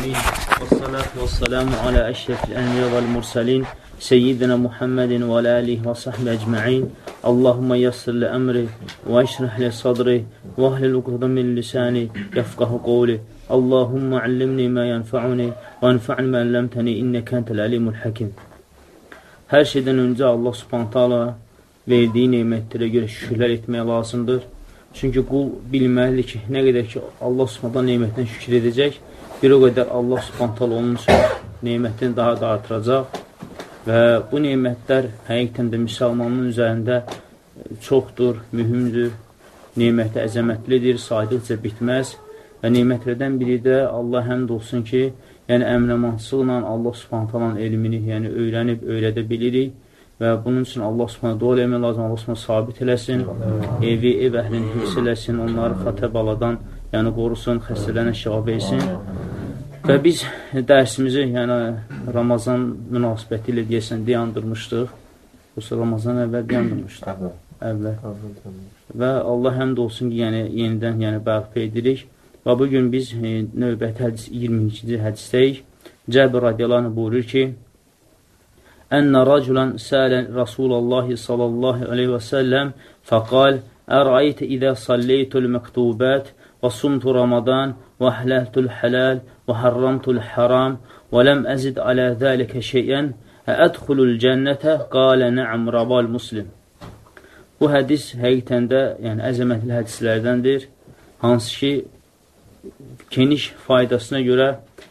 العالمين والصلاة والسلام على أشرف الأنبياء والمرسلين سيدنا محمد وعلى آله وصحبه أجمعين اللهم يسر لأمري واشرح لي صدري واهلل عقدة من لساني يفقه قولي اللهم علمني ما ينفعني وانفعني ما علمتني إنك أنت العليم الحكيم Hər şeydən öncə Allah subhanət hala verdiyi nemətlərə görə şükürlər etmək lazımdır. Çünki qul bilməlidir ki, nə qədər ki, Allah subhanət nemətdən şükür edəcək, bir o qədər Allah subhanət onun üçün nemətini daha da artıracaq və bu nemətlər həqiqətən də müsəlmanın üzərində çoxdur, mühümdür, neməti əzəmətlidir, saydıqca bitməz və nemətlərdən biri də Allah həmd olsun ki, yəni əmrəmansıqla Allah subhantalan elmini yəni, öyrənib, öyrədə bilirik və bunun üçün Allah subhanə dua eləmək lazım, Allah subhanə sabit eləsin, evi, ev əhlini hifz eləsin, onları xatə baladan yəni qorusun, xəstələnə şifa versin. Və biz dərsimizi, yəni Ramazan münasibəti ilə deyəsən dayandırmışdıq. Bu Ramazan əvvəl dayandırmışdıq. Əvvəl. Və Allah həmd olsun ki, yəni yenidən yəni bərpa edirik. Və bugün biz e, növbəti hədis 22-ci hədisdəyik. Cəbir radiyallahu buyurur ki, Ənə raculan sələ Rasulallah sallallahu aleyhi və səlləm fəqal, Əraytə idə salleytul məktubət və sumtu Ramadan və əhləltul hələl və harramtul haram və ləm əzid alə zəlikə şeyən Ədxulul cənnətə qalə nəəm rabal muslim. Bu hədis həqiqətən də yəni, əzəmətli hədislərdəndir, hansı ki, geniş faydasına görə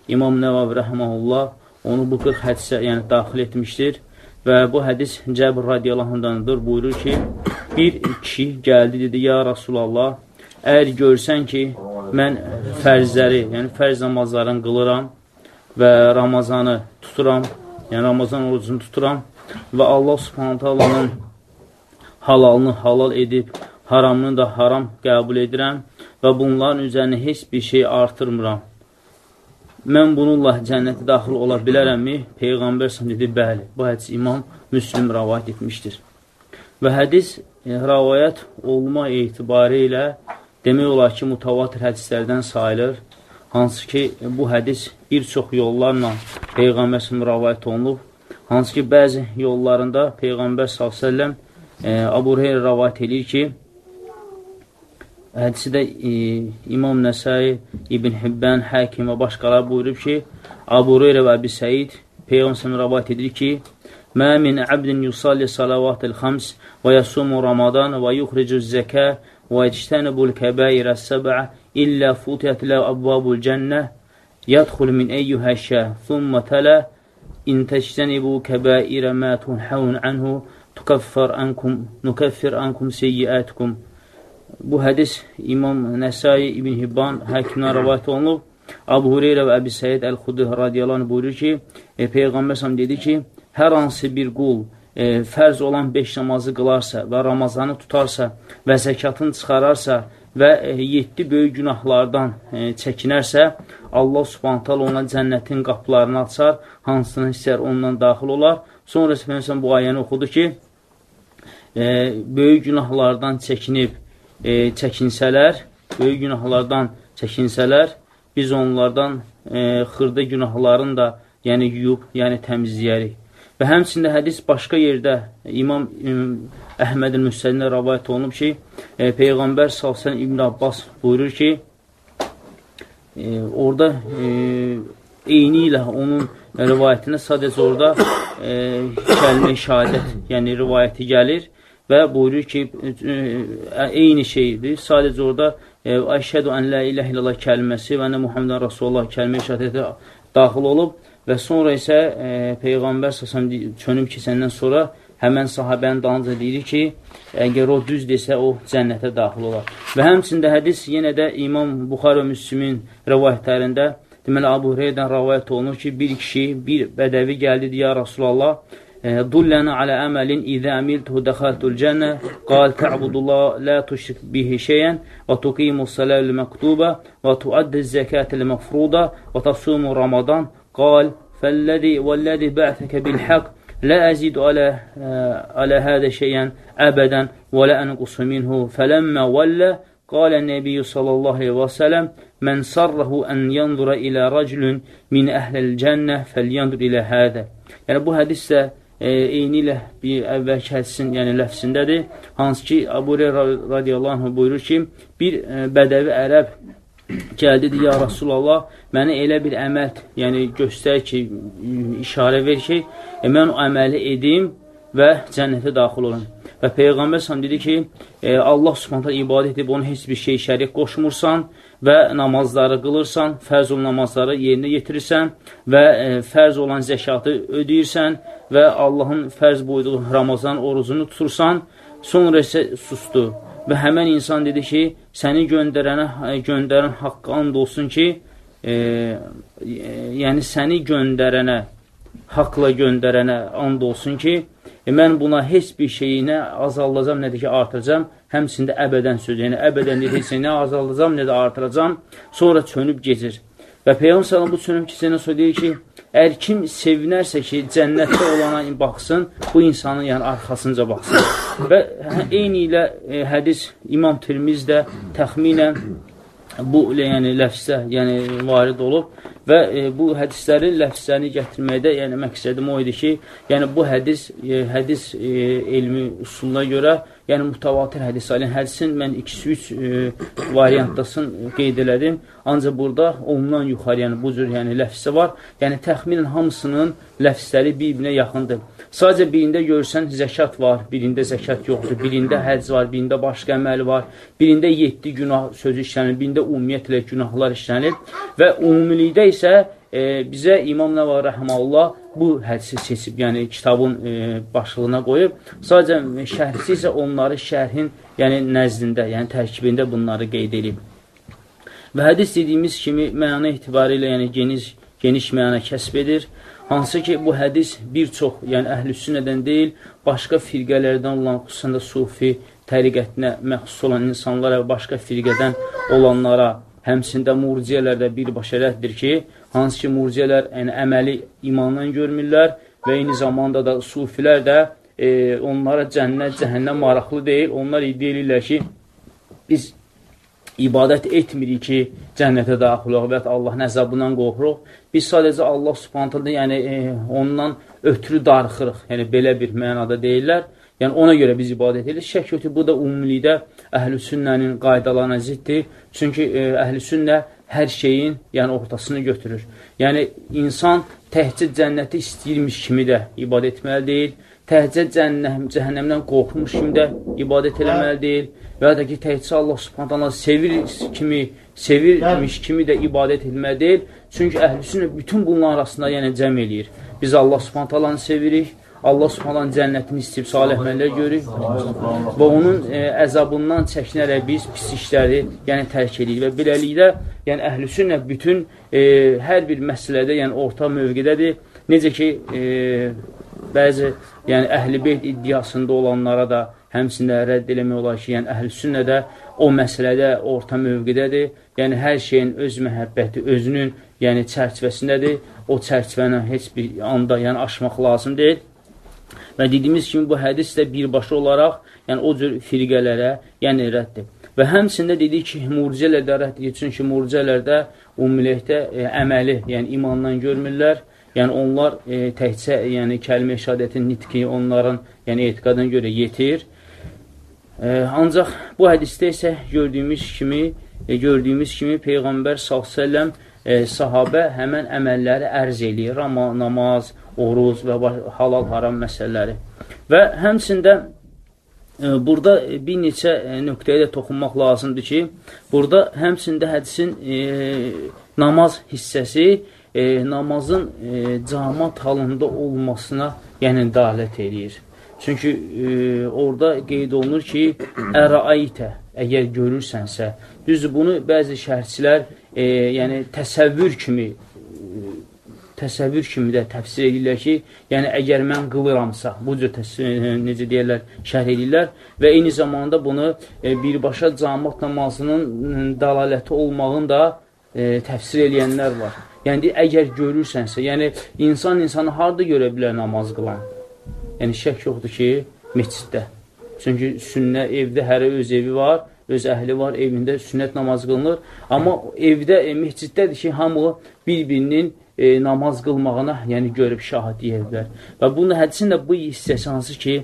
İmam Nəvavi rəhməhullah onu bu 40 hədisə yəni, daxil etmişdir və bu hədis Cəbr radiyallahu buyurur ki, bir kişi gəldi, dedi, ya Rasulallah, əgər görsən ki, mən fərzləri, yəni fərz namazlarını qılıram və Ramazanı tuturam, yəni Ramazan orucunu tuturam və Allah subhanətə Allahın halalını halal edib, haramını da haram qəbul edirəm və bunların üzərinə heç bir şey artırmıram. Mən bununla cənnətə daxil ola bilərəmmi? Peyğəmbər səhəm dedi, bəli. Bu hədis imam Müslüm rəvayət etmişdir. Və hədis e, rəvayət olma etibarı ilə demək olar ki, mutavatir hədislərdən sayılır. Hansı ki, bu hədis bir çox yollarla Peyğəmbər rəvayət olunub. Hansı ki, bəzi yollarında Peyğəmbər s.ə.v e, Abu Heyr rəvayət edir ki, Hədisi də e, İmam Nəsai, İbn Hibbən, Həkim və başqaları buyurub ki, Abu Reyra və Əbi Səid Peyğəmbər rəvat edir ki, Mə min əbdin yusalli salavatil xams və yasumu Ramadan və yuxricu zəkə və ictənibul kəbəirə səbə illə futiyət lə əbbabul cənnə yədxul min eyyuhə şə thumma tələ in təctənibu kəbəirə mə tunhəvun ənhu tukaffir ankum, nukaffir ankum seyyiətkum Bu hədis İmam Nəsai, İbn Hibban həkimdən rəvayət olunub. Abu Hureyra və Əbi Səid Əl-Xudri radiyallahu buyurur ki, e, Peyğəmbər səhəm dedi ki, hər hansı bir qul e, fərz olan 5 namazı qılarsa və Ramazanı tutarsa və zəkatını çıxararsa və 7 e, böyük günahlardan e, çəkinərsə, Allah subhantal ona cənnətin qapılarını açar, hansını istər ondan daxil olar. Sonra Peyğəmbər bu ayəni oxudu ki, e, böyük günahlardan çəkinib, e, çəkinsələr, böyük günahlardan çəkinsələr, biz onlardan e, xırda günahlarını da yəni yuyub, yəni təmizləyərik. Və həmçində hədis başqa yerdə İmam e, Əhmədin Müsəlində rəvayət olunub ki, e, Peyğəmbər s.ə.v İbn Abbas buyurur ki, e, orada e, eyni ilə onun rivayətinə sadəcə orada e, kəlmə şəhadət, yəni rivayəti gəlir və buyurur ki, e, e, eyni şeydir. Sadəcə orada Əşhədu ən lə iləh illallah kəlməsi və nə Muhammedən Rasulullah kəlmə işarəti daxil olub və sonra isə e, Peyğəmbər səsəm çönüb keçəndən sonra həmən sahabənin dalınca deyir ki, əgər o düz desə, o cənnətə daxil olar. Və həmçində hədis yenə də İmam Buxar və Müslümin rəvayətlərində deməli, Abu Hureydən rəvayət olunur ki, bir kişi, bir bədəvi gəldi, ya Rasulallah, dullana ala əməlin izə əmiltuhu dəxaltul cənnə qal tə'budullah la tuşrik bihi şeyən və tuqimu saləl məktubə və tuaddi zəkətəl məfruda və tasumu ramadan qal fəlləzi vəlləzi bə'thəkə bilhəq لا أزيد على على هذا شيئا أبدا ولا أنقص منه فلما ولى qalə nəbiyyu sallallahu aleyhi və sələm mən sarrahu ən yanzura ilə rəculun min əhləl cənnə fəlyandur ilə hədə. Yəni, bu hədis də e, eyni ilə bir əvvəlki hədisin yəni ləfsindədir. Hansı ki, Abu radiyallahu anh buyurur ki, bir e, bədəvi ərəb gəldi, ya Rasulallah, mənə elə bir əməl, yəni göstər ki, işarə ver ki, e, mən o əməli edim və cənnətə daxil olun. Və Peyğəmbər səhəm dedi ki, e, Allah subhanətə ibadət edib, onu heç bir şey şərik qoşmursan və namazları qılırsan, fərz olan namazları yerinə yetirirsən və e, fərz olan zəkatı ödəyirsən və Allahın fərz buyduğu Ramazan orucunu tutursan, sonra isə sustu. Və həmən insan dedi ki, səni göndərənə, e, göndərən haqqı and olsun ki, e, yəni səni göndərənə, haqla göndərənə and olsun ki, e, mən buna heç bir şeyi nə azaldacam, nə də ki, artıracam, həmsində əbədən söz, yəni əbədən deyil, heç nə azaldacam, nə də artıracam, sonra çönüb gecir. Və Peyğəmbər sallallahu bu çönüb keçəndən sonra deyir ki, əgər kim sevinərsə ki, cənnətdə olana baxsın, bu insanın yəni arxasınca baxsın. Və eyni ilə e, hədis İmam Tirmiz də təxminən bu yəni ləfsə, yəni varid olub və e, bu hədislərin ləfslərini gətirməkdə, yəni məqsədim o idi ki, yəni bu hədis e, hədis e, elmi usuluna görə, yəni mutavatir hədis alın. Hədisin mən 2-3 e, variantdasını qeyd elədim. Ancaq burada ondan yuxarı, yəni bu cür yəni ləfsə var. Yəni təxminən hamısının ləfsləri bir-birinə yaxındır. Sadəcə birində görürsən zəkat var, birində zəkat yoxdur, birində həc var, birində başqa əməl var, birində 7 günah sözü işlənir, birində ümumiyyətlə günahlar işlənir və ümumilikdə isə e, bizə İmam Nəva Rəhməllah bu hədisi seçib, yəni kitabın e, başlığına qoyub. Sadəcə şərhsi isə onları şərhin yəni nəzdində, yəni tərkibində bunları qeyd edib. Və hədis dediyimiz kimi məna etibarilə yəni geniş, geniş məna kəsb edir. Hansı ki, bu hədis bir çox, yəni əhlüsünədən deyil, başqa firqələrdən olan, xüsusən də sufi təriqətinə məxsus olan insanlara başqa firqədən olanlara, həmsində murciyələr də birbaşa rəddir ki, hansı ki, murciyələr yəni, əməli imandan görmürlər və eyni zamanda da sufilər də e, onlara cənnət, cəhənnəm maraqlı deyil. Onlar deyirlər ki, biz ibadət etmirik ki, cənnətə daxil olaq və Allahın əzabından qorxuruq. Biz sadəcə Allah subhanətələ, yəni e, ondan ötürü darıxırıq. Yəni, belə bir mənada deyirlər. Yəni, ona görə biz ibadət edirik. Şək yoxdur, bu da umumilikdə əhl-i sünnənin qaydalarına ziddir. Çünki e, əhl-i sünnə hər şeyin yəni, ortasını götürür. Yəni, insan təhcə cənnəti istəyirmiş kimi də ibadət etməli deyil. Təhcə cəhənnəmdən qorxmuş kimi də ibadət eləməli deyil və ya da ki, təhcə Allah subhanətələ sevir kimi, sevirmiş kimi də ibadət etməli deyil. Çünki əhlüsünə bütün bunların arasında yəni cəm eləyir. Biz Allah subhanətəlanı sevirik, Allah subhanənin cənnətini istəyib salih əməllər görürük və onun e, əzabından çəkinərək biz pis işləri yəni tərk edirik və beləliklə yəni əhlüsünlə bütün e, hər bir məsələdə yəni orta mövqedədir. Necə ki, e, bəzi yəni əhl-i beyt iddiasında olanlara da həmsində rədd eləmək olar ki, yəni əhl-sünnə də o məsələdə orta mövqidədir. Yəni, hər şeyin öz məhəbbəti, özünün yəni, çərçivəsindədir. O çərçivəni heç bir anda yəni, aşmaq lazım deyil. Və dediyimiz kimi, bu hədis də birbaşa olaraq yəni, o cür firqələrə yəni, rəddir. Və həmsində dedik ki, murcələr də rəddir, çünki murcələrdə ümumilikdə e, əməli, yəni imandan görmürlər. Yəni onlar e, təkcə yəni kəlmə şahadətin nitqi onların yəni etiqadına görə yetir. E, ancaq bu hədisdə isə gördüyümüz kimi, e, gördüyümüz kimi Peyğəmbər s.ə.v e, sahabə həmən əməlləri ərz eləyir. Rama, namaz, oruz və halal haram məsələləri. Və həmçində e, burada bir neçə e, nöqtəyə də toxunmaq lazımdır ki, burada həmçində hədisin e, namaz hissəsi e, namazın e, camat halında olmasına yəni dalət eləyir. Çünki e, orada qeyd olunur ki, əraitə, əgər görürsənsə, düzdür, bunu bəzi şərhçilər e, yəni təsəvvür kimi təsəvvür kimi də təfsir edirlər ki, yəni əgər mən qılıramsa, bu cür təsvir, necə deyərlər, şərh edirlər və eyni zamanda bunu e, birbaşa camat namazının dalaləti olmağını da e, təfsir eləyənlər var. Yəni, əgər görürsənsə, yəni insan insanı harada görə bilər namaz qılan? Yəni, şək yoxdur ki, meçiddə. Çünki sünnə evdə hərə öz evi var öz əhli var, evində sünnət namaz qılınır. Amma evdə, e, məsciddədir ki, hamı bir-birinin e, namaz qılmağına, yəni görüb şahid bilər. Və bunun hədisin də bu hissəsi hansı ki,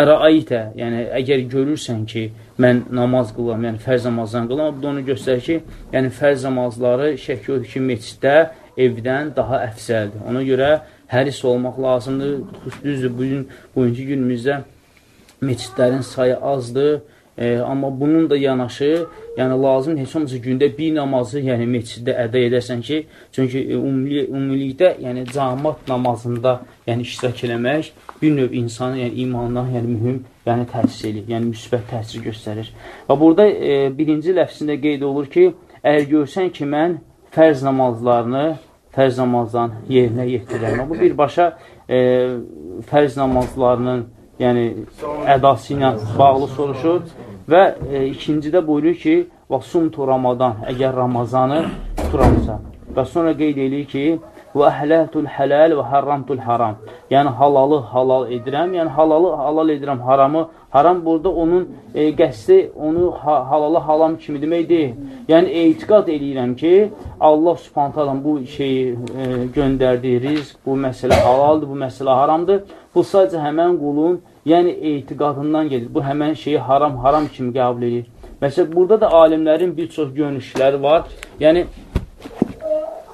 əraitə, yəni əgər görürsən ki, mən namaz qılam, yəni fərz namazdan qılam, bu da onu göstərir ki, yəni fərz namazları şək yoxdur ki, meçiddə evdən daha əfsəldir. Ona görə həris olmaq lazımdır. Düzdür, bugün, bugünkü günümüzdə meçidlərin sayı azdır. E, amma bunun da yanaşı, yəni lazım heç olmasa gündə bir namazı, yəni meçiddə əda edəsən ki, çünki e, umumli, umumilikdə, yəni camat namazında, yəni iştirak eləmək bir növ insanın, yəni imanına, yəni mühüm, yəni təsir eləyir, yəni müsbət təsir göstərir. Və burada e, birinci ləfsində qeyd olur ki, əgər görsən ki, mən fərz namazlarını fərz namazdan yerinə yetirirəm. Bu birbaşa e, fərz namazlarının yəni ədası ilə bağlı soruşur və e, ikincidə buyurur ki, vasumtu Ramadan, əgər Ramazanı tuturamsa və sonra qeyd edir ki, və əhlətul hələl və haramtul haram. Yəni halalı halal edirəm, yəni halalı halal edirəm, haramı haram burada onun e, qəsdi onu ha halalı halam kimi demək deyil. Yəni etiqad eləyirəm ki, Allah Subhanahu bu şeyi e, göndərdiyi rizq, bu məsələ halaldır, bu məsələ haramdır. Bu sadəcə həmən qulun, yəni etiqadından gedir. Bu həmən şeyi haram-haram kimi qəbul edir. Məsələn, burada da alimlərin bir çox görünüşləri var. Yəni,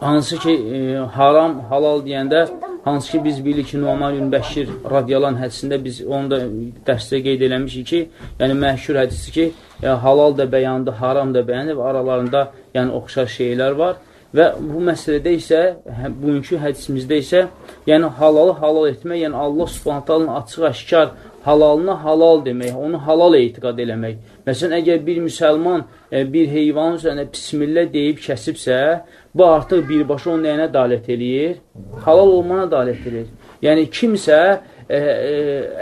hansı ki, e, haram, halal deyəndə, hansı ki, biz bilirik ki, Numan bin Bəşir radiyalan hədisində biz onu da dərsdə qeyd eləmişik ki, yəni məşhur hədisi ki, e, halal da bəyandır, haram da bəyandır və aralarında yəni oxşar şeylər var. Və bu məsələdə isə, hə, bugünkü hədisimizdə isə, yəni halalı halal etmək, yəni Allah subhantalının açıq əşkar halalına halal demək, onu halal etiqad eləmək. Məsələn, əgər bir müsəlman e, bir heyvanın üzərində bismillah deyib kəsibsə, bu artıq birbaşa onun nəyinə dalət eləyir? Halal olmana dalət eləyir. Yəni, kimsə ə, ə,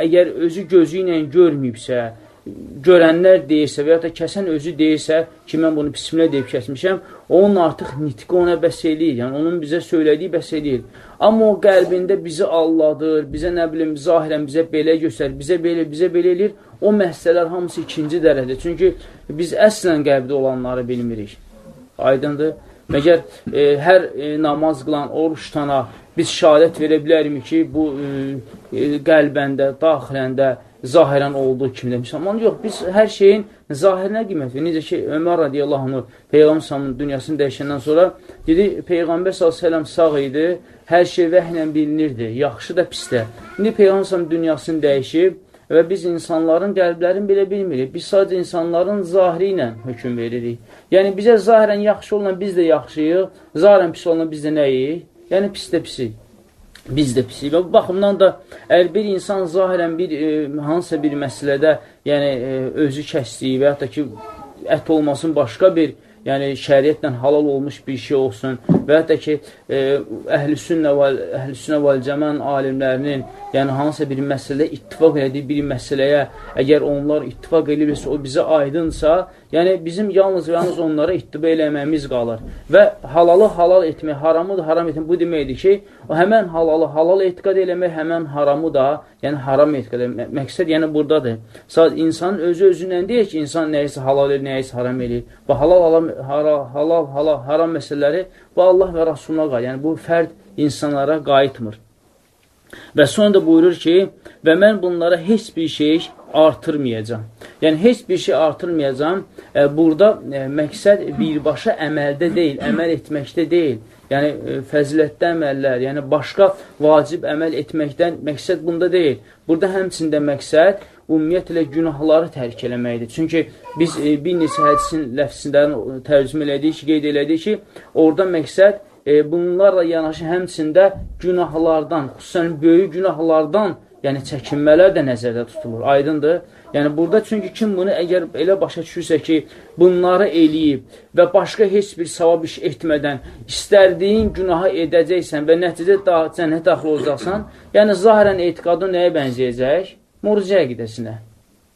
əgər özü gözü ilə görməyibsə, görənlər deyirsə və ya da kəsən özü deyirsə ki, mən bunu bismillah deyib kəsmişəm, onun artıq nitqi ona bəs eləyir, yəni onun bizə söylədiyi bəs eləyir. Amma o qəlbində bizi alladır, bizə nə bilim, zahirən bizə belə göstərir, bizə belə, bizə belə eləyir, o məsələlər hamısı ikinci dərədə. Çünki biz əslən qəlbdə olanları bilmirik. Aydındır. Məgər e, hər e, namaz qılan, oruç tutana biz şəhadət verə bilərmi ki, bu e, e, qəlbəndə, daxiləndə, zahirən olduğu kimi demişəm. Amma yox, biz hər şeyin zahirinə qiymət verir. Necə ki, Ömər radiyallahu anh, Peyğəmbər sallamın dünyasını dəyişəndən sonra dedi, Peyğəmbər sallam sağ idi, hər şey vəhlə bilinirdi, yaxşı da pis də. İndi Peyğəmbər sallam dünyasını dəyişib və biz insanların qəlblərini belə bilmirik. Biz sadəcə insanların zahiri ilə hökum veririk. Yəni, bizə zahirən yaxşı olan biz də yaxşıyıq, zahirən pis olan biz də nəyik? Yəni, pis də pisik biz də pisik. Və bu baxımdan da əgər bir insan zahirən bir e, hansısa bir məsələdə, yəni e, özü kəsdiyi və yaxud da ki, ət olmasın başqa bir yəni şəriətlə halal olmuş bir şey olsun və hətta ki, e, əhl-i və əhl-i vəl cəmən alimlərinin yəni hansısa bir məsələdə ittifaq elədiyi bir məsələyə əgər onlar ittifaq edirsə, o bizə aydınsa, yəni bizim yalnız və yalnız onlara ittiba eləməyimiz qalır. Və halalı halal etmək, haramı da haram etmək bu deməkdir ki, o həmən halalı halal etiqad eləmək, həmən haramı da, yəni haram etiqad eləmək. Məqsəd yəni buradadır. Sadəcə insanın özü özündən deyir ki, insan nəyisə halal edir, nəyisə haram edir. Və halal, halal, halal, halal, haram məsələləri bu Allah və Rasuluna qayıt. Yəni bu fərd insanlara qayıtmır. Və sonra da buyurur ki, və mən bunlara heç bir şey artırmayacam. Yəni, heç bir şey artırmayacam. E, burada e, məqsəd birbaşa əməldə deyil, əməl etməkdə deyil. Yəni, e, fəzilətdə əməllər, yəni başqa vacib əməl etməkdən məqsəd bunda deyil. Burada həmçində məqsəd ümumiyyətlə günahları tərk eləməkdir. Çünki biz bir neçə hədisin ləfsindən tərcümə elədik ki, qeyd elədik ki, orada məqsəd e, bunlarla yanaşı həmçində günahlardan, xüsusən böyük günahlardan, yəni çəkinmələr də nəzərdə tutulur. Aydındır? Yəni burada çünki kim bunu əgər elə başa düşürsə ki, bunları eləyib və başqa heç bir savab iş etmədən istərdiyin günahı edəcəksən və nəticə da, cənnət daxil olacaqsan, yəni zahirən etiqadın nəyə bənzəyəcək? Murciə qidəsinə.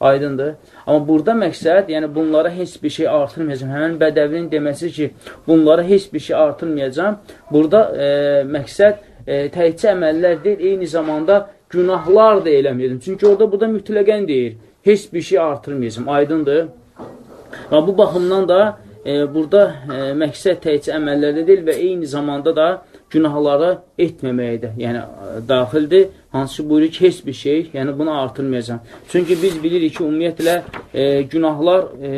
Aydındır. Amma burada məqsəd, yəni bunlara heç bir şey artırmayacam. Həmən bədəvinin deməsi ki, bunlara heç bir şey artırmayacam. Burada e, məqsəd e, təhcə əməllər deyil, eyni zamanda günahlar da eləməyəcəm. Çünki orada burada mütləqən deyir, heç bir şey artırmayacam. Aydındır. Və bu baxımdan da e, burada e, məqsəd təkcə əməllərdə deyil və eyni zamanda da günahları etməməkdə, yəni daxildir. Hansı buyurur ki, heç bir şey, yəni bunu artırmayacaq. Çünki biz bilirik ki, ümumiyyətlə e, günahlar e,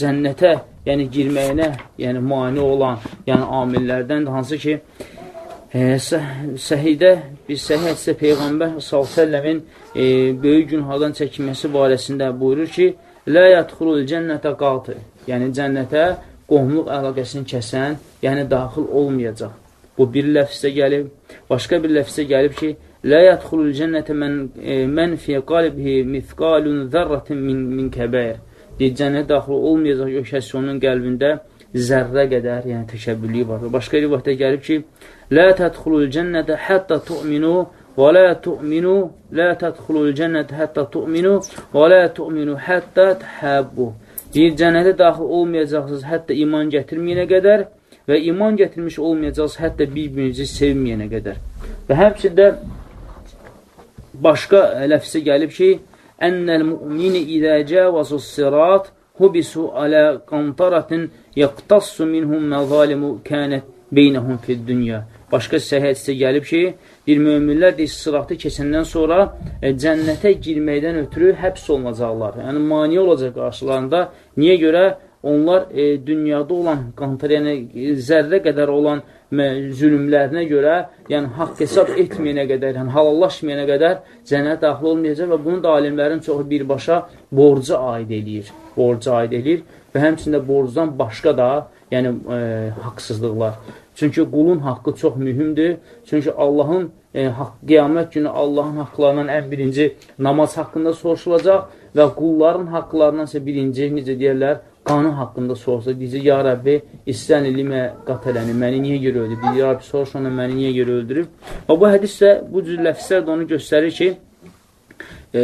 cənnətə, yəni girməyinə, yəni mani olan, yəni amillərdən hansı ki, e, səhidə, bir səhih hədsə Peyğəmbər s.ə.v-in e, böyük günahdan çəkinməsi barəsində buyurur ki, Lə yədxulul cənnətə qaltı, yəni cənnətə qohumluq əlaqəsini kəsən, yəni daxil olmayacaq. Bu bir ləfzə gəlib. Başqa bir ləfzə gəlib ki, Lə yədxulul cənnətə mən, e, mən fi qalbihi mithqalun zərratin min, min kəbəyir. Deyir, cənnət daxil olmayacaq o kəs onun qəlbində zərrə qədər, yəni təkəbbürlüyü var. Başqa rivayətdə gəlib ki, Lə tədxulul cənnətə hətta tu'minu və lə tu'minu lə tədxulul cənnətə hətta tu'minu və lə tu'minu hətta təhəbbu. Deyir, cənnətə daxil olmayacaqsınız hətta iman gətirməyənə qədər və iman gətirmiş olmayacaqsınız hətta bir-birinizi sevməyənə qədər. Və həmçində başqa ləfsə gəlib ki, Ənəl mümini idə cəvazu sirat hubisu alə qantaratin yəqtassu minhum məzalimu kənət beynəhum fid dünya. Başqa səhədsə gəlib ki, bir möminlər də sıratı keçəndən sonra e, cənnətə girməkdən ötürü həbs olunacaqlar. Yəni, mani olacaq qarşılarında. Niyə görə? Onlar e, dünyada olan qantar, yəni zərrə qədər olan zülümlərinə görə, yəni haqq hesab etməyənə qədər, yəni halallaşmayana qədər cənnət daxil olmayacaq və bunu da alimlərin çoxu birbaşa borca aid eləyir. Borca aid eləyir və həmçində borcdan başqa da, yəni e, haqsızlıqlar. Çünki qulun haqqı çox mühümdür. Çünki Allahın e, haqq, qiyamət günü Allahın haqqlarından ən birinci namaz haqqında soruşulacaq və qulların haqqlarından isə birinci, necə deyərlər, qanun haqqında soruşsa, deyəcək, ya Rəbbi, istən ilimə qatələni, məni niyə görə öldürüb? Ya Rəbbi, soruş ona, məni niyə görə öldürüb? Və bu hədis də, bu cür ləfslər də onu göstərir ki, e,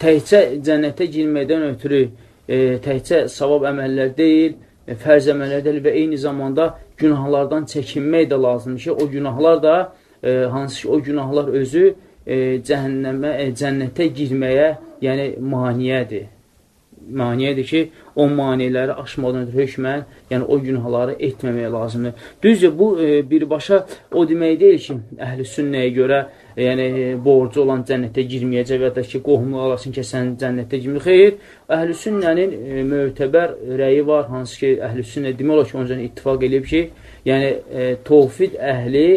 təhcə cənnətə girməkdən ötürü, e, təhcə savab əməllər deyil, e, fərz əməllər deyil və eyni zamanda günahlardan çəkinmək də lazımdır ki, o günahlar da, e, hansı ki, o günahlar özü e, cəhənnəmə, e, cənnətə girməyə, yəni maniyədir. Maniyədir ki, o maniləri aşmadan ötürü hökmən, yəni o günahları etməmək lazımdır. Düzdür, bu e, birbaşa o demək deyil ki, əhl-i sünnəyə görə yəni borcu olan cənnətə girməyəcək və ya da ki, qohumluq alasın ki, sən cənnətə girmir. Xeyr, əhl-i sünnənin e, mötəbər rəyi var, hansı ki, əhl-i sünnə demək olar ki, onca ittifaq edib ki, yəni e, tovfid əhli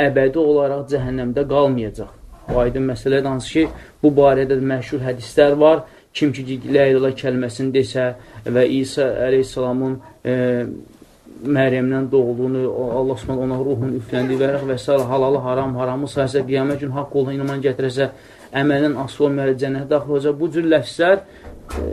əbədi olaraq cəhənnəmdə qalmayacaq. O aydın məsələdir, hansı ki, bu barədə məşhur hədislər var. Kim ki, lə ilə kəlməsini desə və İsa əleyhissalamın e, Məryəmdən doğulduğunu, Allah Subhanahu ona ruhun üfləndiyi və və s. halalı, haram, haramı sayəsə, qiyamət gün haqq olduğuna iman gətirəsə, əməlin asıl olmayaraq cənnətə daxil olacaq. Bu cür ləfslər e,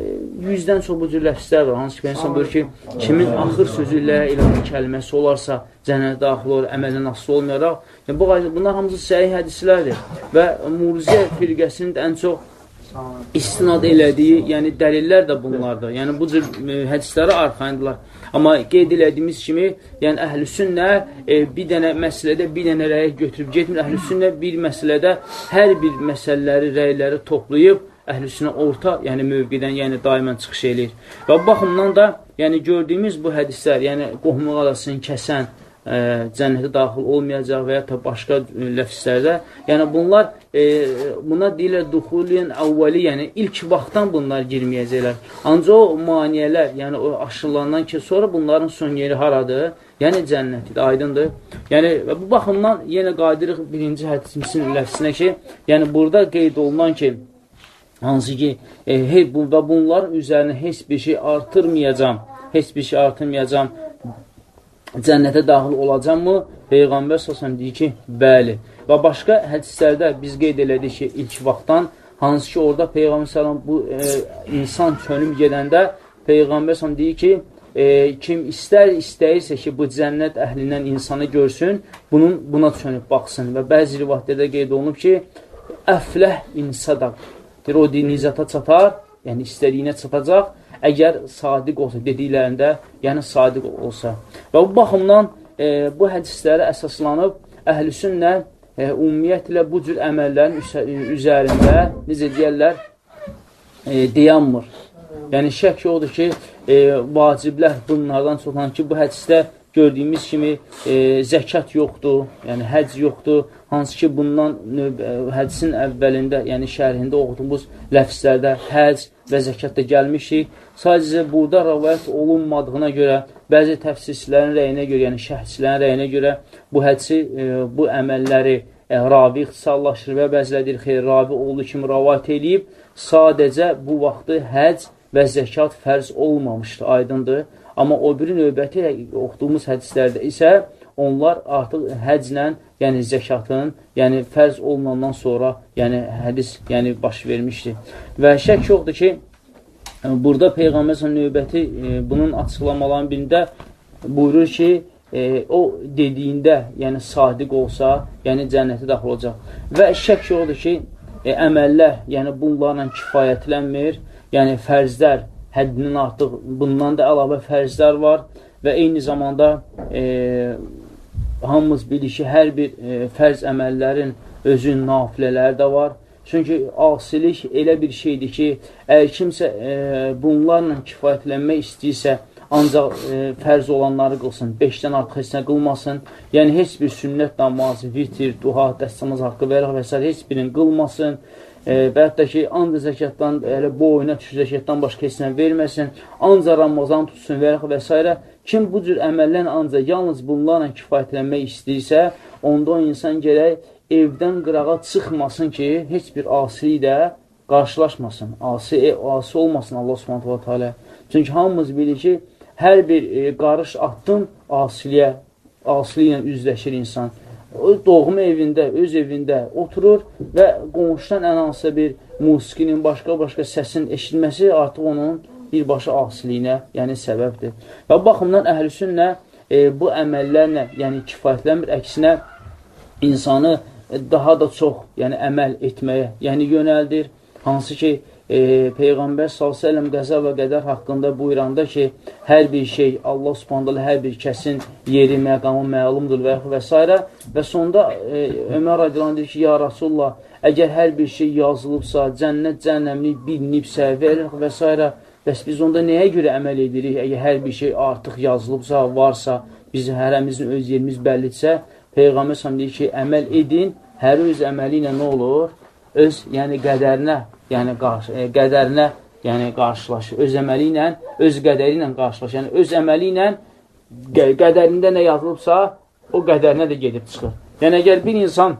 yüzdən çox bu cür ləfslər var. Hansı ki, insan buyur ki, kimin axır sözü ilə ilahi kəlməsi olarsa, cənnətə daxil olur, əməlin asıl olmayaraq. Yəni, bu, bunlar hamısı səhih hədislərdir və Murziyyə firqəsinin ən çox istinad elədiyi, yəni dəlillər də bunlardır. Yəni bu cür e, hədislərə arxayındılar. Amma qeyd elədiyimiz kimi, yəni əhlüsünnə e, bir dənə məsələdə bir dənə rəy götürüb getmir. Əhlüsünnə bir məsələdə hər bir məsələləri, rəyləri toplayıb əhlüsünə orta, yəni mövqidən, yəni daimən çıxış eləyir. Və baxımdan da, yəni gördüyümüz bu hədislər, yəni qohumluq arasını kəsən, ə, cənnətə daxil olmayacaq və ya da başqa ləfslərdə. Yəni bunlar e, buna deyirlər duxulin əvvəli, yəni ilk vaxtdan bunlar girməyəcəklər. Ancaq o maniyələr, yəni o aşılandan ki, sonra bunların son yeri haradır? Yəni cənnətdir, aydındır. Yəni bu baxımdan yenə qayıdırıq birinci hədisimizin ləfsinə ki, yəni burada qeyd olunan ki, hansı ki, e, hey, bu, bunların üzərinə heç bir şey artırmayacam, heç bir şey artırmayacam cənnətə daxil olacaqmı? Peyğəmbər səsəm deyir ki, bəli. Və başqa hədislərdə biz qeyd elədik ki, ilk vaxtdan, hansı ki, orada Peyğəmbər səsəm bu e, insan çönüb gedəndə Peyğəmbər səsəm deyir ki, e, kim istər, istəyirsə ki, bu cənnət əhlindən insanı görsün, bunun buna çönüb baxsın. Və bəzi rivayətlərdə qeyd olunub ki, əfləh insadaq. Deyir, o dinizata çatar, yəni istədiyinə çatacaq əgər sadiq olsa, dediklərində, yəni sadiq olsa. Və bu baxımdan e, bu hədislərə əsaslanıb əhlüsünnə e, ümumiyyətlə bu cür əməllərin üzərində, necə deyərlər, e, dayanmır. Yəni, şək odur ki, e, vaciblər bunlardan çoxdan ki, bu hədisdə gördüyümüz kimi e, zəkat yoxdur, yəni həc yoxdur, hansı ki, bundan e, hədisin əvvəlində, yəni şərhində oxuduğumuz ləfslərdə həc və zəkat da gəlmişik. Sadəcə burada rəvayət olunmadığına görə, bəzi təfsirçilərin rəyinə görə, yəni şəhçilərin rəyinə görə bu hədsi, e, bu əməlləri e, ravi ixtisallaşır və bəzilədir xeyr, ravi olduğu kimi rəvayət eləyib, sadəcə bu vaxtı həc və zəkat fərz olmamışdır, aydındır. Amma o biri növbəti oxuduğumuz hədislərdə isə onlar artıq həclə, yəni zəkatın, yəni fərz olunandan sonra, yəni hədis yəni baş vermişdir. Və şək yoxdur ki, burada Peyğəmbər növbəti e, bunun açıqlamalarının birində buyurur ki, e, o dediyində, yəni sadiq olsa, yəni cənnətə daxil olacaq. Və şək yoxdur ki, e, əməllər, yəni bunlarla kifayətlənmir, yəni fərzlər, həddinin artıq bundan da əlavə fərzlər var və eyni zamanda e, hamımız bilir ki, hər bir e, fərz əməllərin özün nafilələri də var. Çünki asilik elə bir şeydir ki, əgər kimsə e, bunlarla kifayətlənmək istəyirsə, ancaq e, fərz olanları qılsın, beşdən artıq heç nə qılmasın. Yəni, heç bir sünnət namazı, vitir, duha, dəstəmaz haqqı və və s. heç birini qılmasın e, və hətta ki, ancaq zəkatdan, elə bu oyuna düşür zəkatdan başqa heç nə verməsin, ancaq Ramazan tutsun və, və s. Kim bu cür əməllərlə ancaq yalnız bunlarla kifayətlənmək istəyirsə, onda o insan gərək evdən qırağa çıxmasın ki, heç bir asili də qarşılaşmasın. Asi, e, asi olmasın Allah subhanahu teala. Çünki hamımız bilir ki, hər bir e, qarış atdım asiliyə, asili ilə üzləşir insan o doğma evində, öz evində oturur və qonşudan ən hansısa bir musiqinin, başqa-başqa səsin eşitməsi artıq onun birbaşa asiliyinə, yəni səbəbdir. Və baxımdan əhlüsünnə e, bu əməllərlə, yəni kifayətlənmir, əksinə insanı daha da çox, yəni əməl etməyə, yəni yönəldir. Hansı ki, e, Peyğəmbər s.ə.v qəza və qədər haqqında buyuranda ki, hər bir şey, Allah subhandalı hər bir kəsin yeri, məqamı məlumdur və, və s. Və sonda e, Ömər radiyalan deyir ki, ya Rasulullah, əgər hər bir şey yazılıbsa, cənnət, cənnəmlik bilinibsə, veririk və s. Bəs biz onda nəyə görə əməl edirik? Əgər hər bir şey artıq yazılıbsa, varsa, biz hərəmizin öz yerimiz bəllidirsə, Peyğəmbər s.ə.v deyir ki, əməl edin, hər öz əməli ilə nə olur? Öz, yəni qədərinə yəni qarşı, e, qədərinə yəni qarşılaşır. Öz əməli ilə, öz qədəri ilə qarşılaşır. Yəni öz əməli ilə qədərində nə yazılıbsa, o qədərinə də gedib çıxır. Yəni əgər bir insan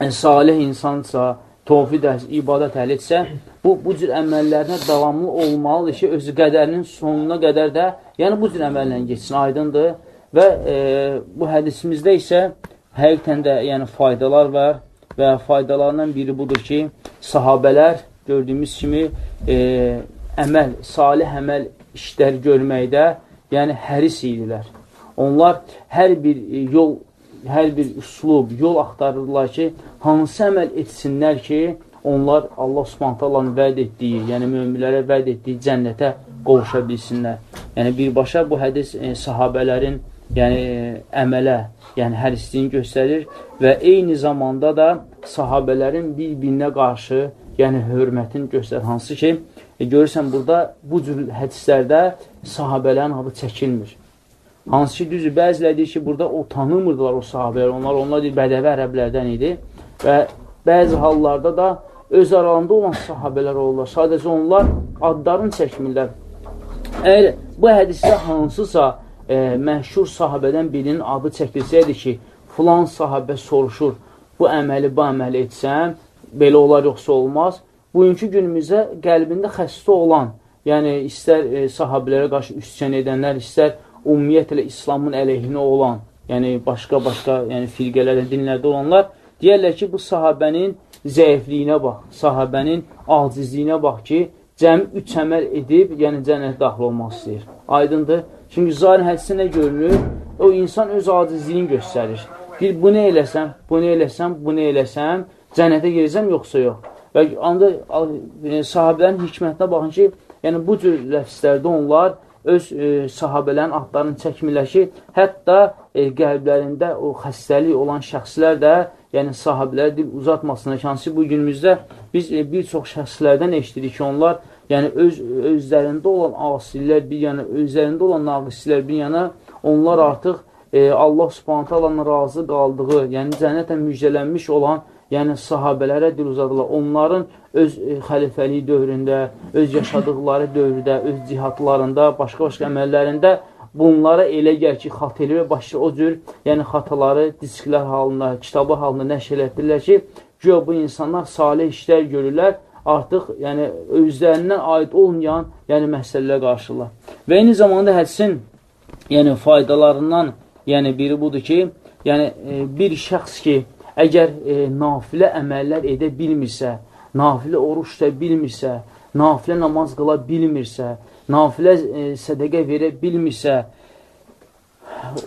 yəni, salih insansa, tovfid ibadət əhl etsə, bu, bu cür əməllərinə davamlı olmalıdır ki, özü qədərinin sonuna qədər də, yəni bu cür əməllə geçsin, aydındır. Və e, bu hədisimizdə isə həqiqətən də yəni, faydalar var və faydalarından biri budur ki, sahabələr gördüyümüz kimi e, əməl, salih əməl işlər görməkdə, yəni həris idilər. Onlar hər bir yol, hər bir üslub, yol axtarırlar ki, hansı əməl etsinlər ki, onlar Allah subhantalların vəd etdiyi, yəni müminlərə vəd etdiyi cənnətə qovuşa bilsinlər. Yəni birbaşa bu hədis e, sahabələrin yəni əmələ, yəni hərisliyini göstərir və eyni zamanda da sahabələrin bir-birinə qarşı yəni hörmətin göstərir. Hansı ki, e, görürsən burada bu cür hədislərdə sahabələrin adı çəkilmir. Hansı ki, düzü bəziləri deyir ki, burada o tanımırdılar o sahabələr. Onlar, onlar deyir, bədəvi ərəblərdən idi və bəzi hallarda da öz aralında olan sahabələr olurlar. Sadəcə onlar adlarını çəkmirlər. Əgər bu hədisdə hansısa e, məşhur sahabədən birinin adı çəkilsəydi ki, filan sahabə soruşur, bu əməli, bu əməli etsəm, belə olar, yoxsa olmaz. Bugünkü günümüzdə qəlbində xəstə olan, yəni istər e, sahabilərə qarşı üsyan edənlər, istər ümumiyyətlə İslamın əleyhinə olan, yəni başqa-başqa yəni firqələrdə, dinlərdə olanlar, deyərlər ki, bu sahabənin zəifliyinə bax, sahabənin acizliyinə bax ki, cəmi üç əməl edib, yəni cənnət daxil olmaq istəyir. Aydındır. Çünki zahir hədisində nə görünür? O insan öz acizliyini göstərir. Deyir, bunu eləsəm, bunu eləsəm, bunu eləsəm, cənnətə girəcəm, yoxsa yox. Və anda e, sahabələrin hikmətinə baxın ki, yəni bu cür ləfslərdə onlar öz e, sahabələrin adlarını çəkmirlər ki, hətta e, qəlblərində o xəstəlik olan şəxslər də, yəni sahiblər dil uzatmasına hansı bu günümüzdə biz e, bir çox şəxslərdən eşitirik ki, onlar yəni öz özlərində olan asillər bir yana, özlərində olan naqislər bir yana, onlar artıq e, Allah Subhanahu taalanın razı qaldığı, yəni cənnətlə müjdələnmiş olan yəni sahabələrə dil uzadırlar. Onların öz e, xəlifəliyi dövründə, öz yaşadıqları dövrdə, öz cihadlarında, başqa-başqa əməllərində bunlara elə gəl ki, xat eləyir və başqa o cür yəni xataları disklər halında, kitabı halında nəşr etdirlər ki, güya bu insanlar salih işlər görürlər, artıq yəni özlərindən aid olmayan yəni məsələlər qarşılar. Və eyni zamanda hədsin yəni faydalarından yəni biri budur ki, yəni e, bir şəxs ki, əgər e, nafilə əməllər edə bilmirsə, nafilə oruç tuta bilmirsə, nafilə namaz qıla bilmirsə, nafilə e, sədəqə verə bilmirsə,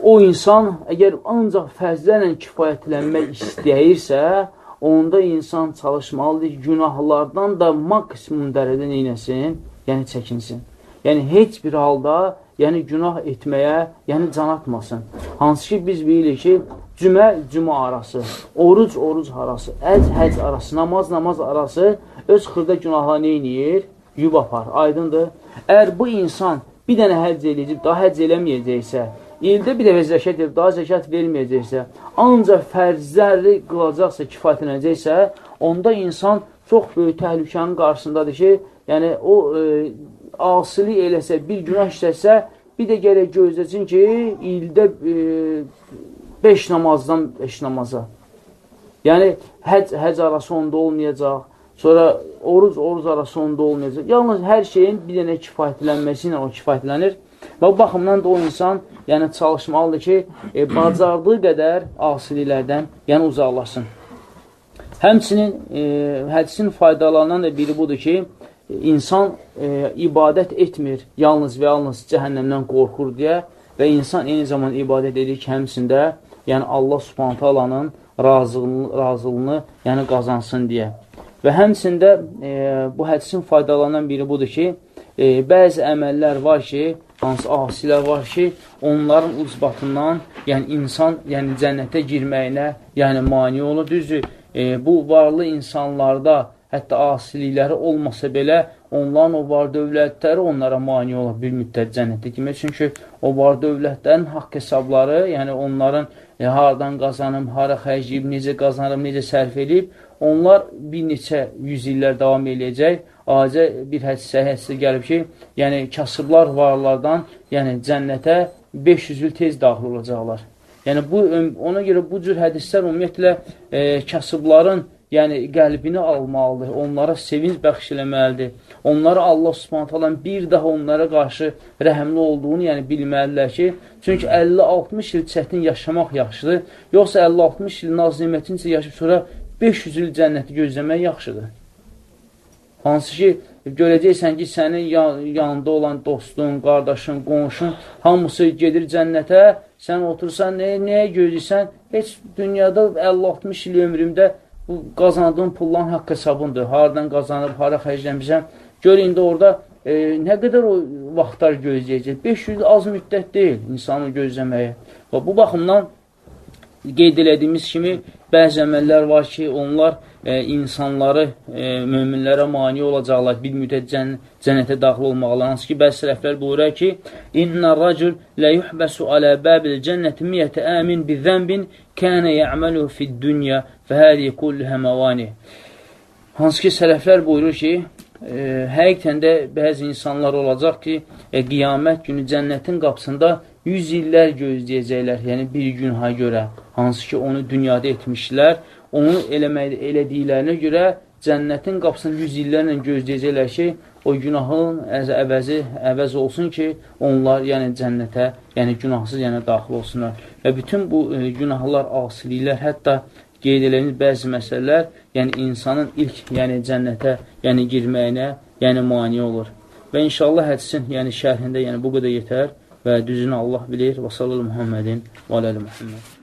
o insan əgər ancaq fəzlərlə kifayətlənmək istəyirsə, onda insan çalışmalıdır ki, günahlardan da maksimum dərədə neynəsin? Yəni çəkinsin. Yəni heç bir halda yəni günah etməyə, yəni can atmasın. Hansı ki biz bilirik ki, cümə cümə arası, oruc oruc arası, əc həc arası, namaz namaz arası öz xırda günahlar neyniyir? Yub apar. Aydındır. Əgər bu insan bir dənə həcc eləyəcək, daha həcc eləməyəcəksə, ildə bir dəfə zəkat edib, daha zəkat verməyəcəksə, ancaq fərzləri qılacaqsa, kifayətlənəcəksə, onda insan çox böyük təhlükənin qarşısındadır ki, yəni o e, asili eləsə, bir günah işləsə, bir də gərək gözləsin ki, ildə 5 e, namazdan 5 namaza. Yəni, həc, həc arası onda olmayacaq, Sonra oruc, oruc arası onda olmayacaq. Yalnız hər şeyin bir dənə kifayətlənməsi ilə o kifayətlənir. Və baxımdan da o insan yəni çalışmalıdır ki, e, bacardığı qədər asiliklərdən yəni uzaqlaşsın. Həmçinin e, hədisin faydalarından da biri budur ki, insan e, ibadət etmir, yalnız və yalnız cəhənnəmdən qorxur deyə və insan eyni zaman ibadət edir ki, həmsində yəni Allah subhanətə alanın razılığını, razılığını yəni qazansın deyə. Və həmçində e, bu hədisin faydalarından biri budur ki, e, bəzi əməllər var ki, hansı asilər var ki, onların ucbatından, yəni insan, yəni cənnətə girməyinə, yəni mani olur. Düzdür, e, bu varlı insanlarda hətta asilikləri olmasa belə, onların o var dövlətləri onlara mani olur bir müddət cənnətə girmək. Çünki o var dövlətlərin haqq hesabları, yəni onların e, haradan qazanım, hara xərcləyib, necə qazanırım, necə sərf edib, onlar bir neçə yüz illər davam eləyəcək. Acə bir hədsə, hədsə gəlib ki, yəni kasıblar varlardan yəni cənnətə 500 il tez daxil olacaqlar. Yəni bu ona görə bu cür hədislər ümumiyyətlə e, kasıbların yəni qəlbini almalıdır, onlara sevinç bəxş eləməlidir. Onlara Allah Subhanahu taala bir daha onlara qarşı rəhmli olduğunu yəni bilməlidirlər ki, çünki 50-60 il çətin yaşamaq yaxşıdır. Yoxsa 50-60 il naz nemətincə yaşayıb sonra 500 il cənnəti gözləmək yaxşıdır. Hansı ki, görəcəksən ki, sənin yanında olan dostun, qardaşın, qonşun, hamısı gedir cənnətə, sən otursan, nə, nəyə gözləyirsən? Heç dünyada 50-60 il ömrümdə bu qazandığın pullan haqq hesabındır. Haradan qazanıb, hara xərcləmişəm. Gör, indi orada e, nə qədər o vaxtlar gözləyəcək? 500 az müddət deyil insanı gözləməyə. Və bu baxımdan qeyd elədiyimiz kimi bəzi əməllər var ki, onlar e, insanları, e, möminlərə mani olacaqlar, bir müddət cən cənnətə daxil olmaqlar. Hansı ki, bəzi sələflər buyurur ki, İnnə racül lə yuhbəsu alə bəbil cənnəti miyyətə əmin bi zənbin kənə yə'məlu fid dünya və hədi kullu həməvani. Hansı ki, sələflər buyurur ki, e, həqiqətən də bəzi insanlar olacaq ki, e, qiyamət günü cənnətin qapısında 100 illər gözləyəcəklər, yəni bir günaha görə, hansı ki, onu dünyada etmişlər, onu eləmək, elədiklərinə görə cənnətin qapısını 100 illərlə gözləyəcəklər ki, o günahın əvəzi əvəz olsun ki, onlar yəni cənnətə, yəni günahsız yəni daxil olsunlar. Və bütün bu e, günahlar, asiliklər, hətta qeyd edilmiş bəzi məsələlər, yəni insanın ilk yəni cənnətə yəni girməyinə yəni mani olur. Və inşallah hədisin yəni şərhində yəni bu qədər yetər və düzünü Allah bilir. Və sallallahu Muhammedin və aləli Muhammed.